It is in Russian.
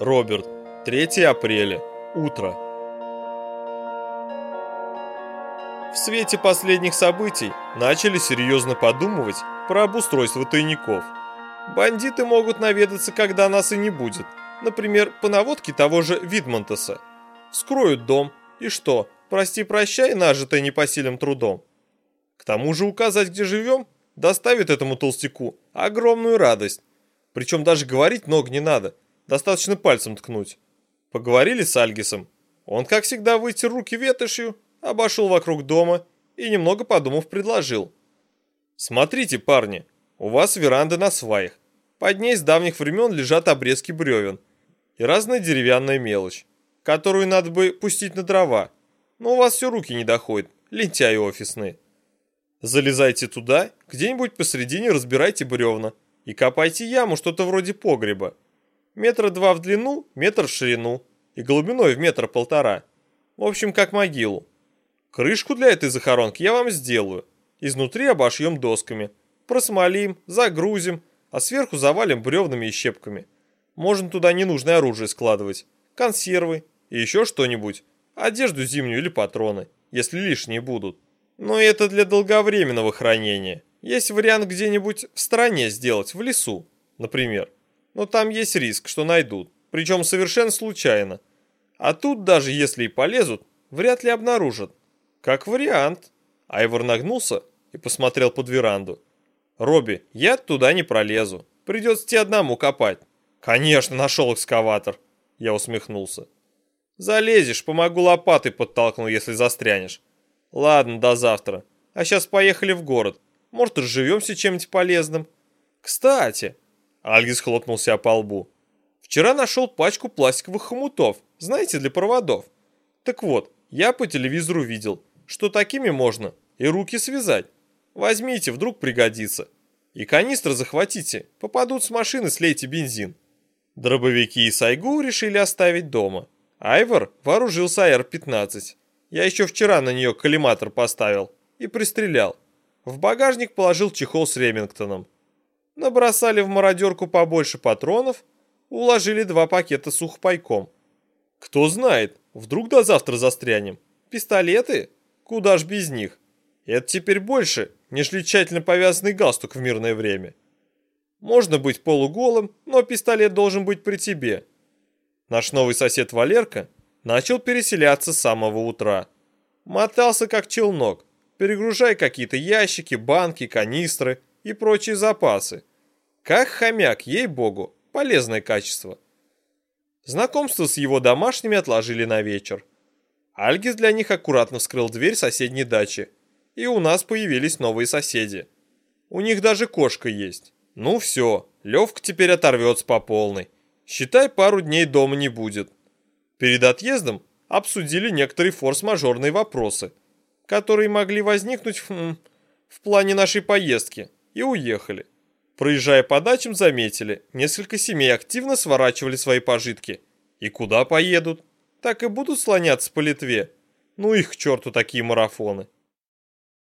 Роберт. 3 апреля. Утро. В свете последних событий начали серьезно подумывать про обустройство тайников. Бандиты могут наведаться, когда нас и не будет. Например, по наводке того же Видмонтеса. Вскроют дом. И что, прости-прощай, нажитое непосильным трудом. К тому же указать, где живем, доставит этому толстяку огромную радость. Причем даже говорить много не надо – Достаточно пальцем ткнуть. Поговорили с Альгисом. Он, как всегда, вытер руки ветошью, обошел вокруг дома и, немного подумав, предложил. «Смотрите, парни, у вас веранда на сваях. Под ней с давних времен лежат обрезки бревен и разная деревянная мелочь, которую надо бы пустить на дрова, но у вас все руки не доходят, лентяи офисные. Залезайте туда, где-нибудь посередине разбирайте бревна и копайте яму, что-то вроде погреба. Метра два в длину, метр в ширину и глубиной в метр полтора. В общем, как могилу. Крышку для этой захоронки я вам сделаю. Изнутри обошьем досками. Просмолим, загрузим, а сверху завалим бревнами и щепками. Можно туда ненужное оружие складывать. Консервы и еще что-нибудь. Одежду зимнюю или патроны, если лишние будут. Но это для долговременного хранения. Есть вариант где-нибудь в стране сделать, в лесу, например но там есть риск, что найдут, причем совершенно случайно. А тут даже если и полезут, вряд ли обнаружат. Как вариант. Айвор нагнулся и посмотрел под веранду. «Робби, я туда не пролезу. Придется тебе одному копать». «Конечно, нашел экскаватор», — я усмехнулся. «Залезешь, помогу лопатой подтолкну, если застрянешь». «Ладно, до завтра. А сейчас поехали в город. Может, разживемся чем-нибудь полезным». «Кстати», Альгис хлопнул себя по лбу. «Вчера нашел пачку пластиковых хомутов, знаете, для проводов. Так вот, я по телевизору видел, что такими можно и руки связать. Возьмите, вдруг пригодится. И канистры захватите, попадут с машины, слейте бензин». Дробовики и Сайгу решили оставить дома. Айвор вооружился АР-15. Я еще вчера на нее коллиматор поставил и пристрелял. В багажник положил чехол с Ремингтоном набросали в мародерку побольше патронов, уложили два пакета сухпайком. Кто знает, вдруг до завтра застрянем. Пистолеты? Куда ж без них? Это теперь больше, нежели тщательно повязанный галстук в мирное время. Можно быть полуголым, но пистолет должен быть при тебе. Наш новый сосед Валерка начал переселяться с самого утра. Мотался как челнок, перегружая какие-то ящики, банки, канистры и прочие запасы. Как хомяк, ей-богу, полезное качество. Знакомство с его домашними отложили на вечер. Альгис для них аккуратно вскрыл дверь соседней дачи, и у нас появились новые соседи. У них даже кошка есть. Ну все, Левка теперь оторвется по полной. Считай, пару дней дома не будет. Перед отъездом обсудили некоторые форс-мажорные вопросы, которые могли возникнуть хм, в плане нашей поездки, и уехали. Проезжая по дачам, заметили, несколько семей активно сворачивали свои пожитки. И куда поедут? Так и будут слоняться по Литве. Ну их к черту такие марафоны.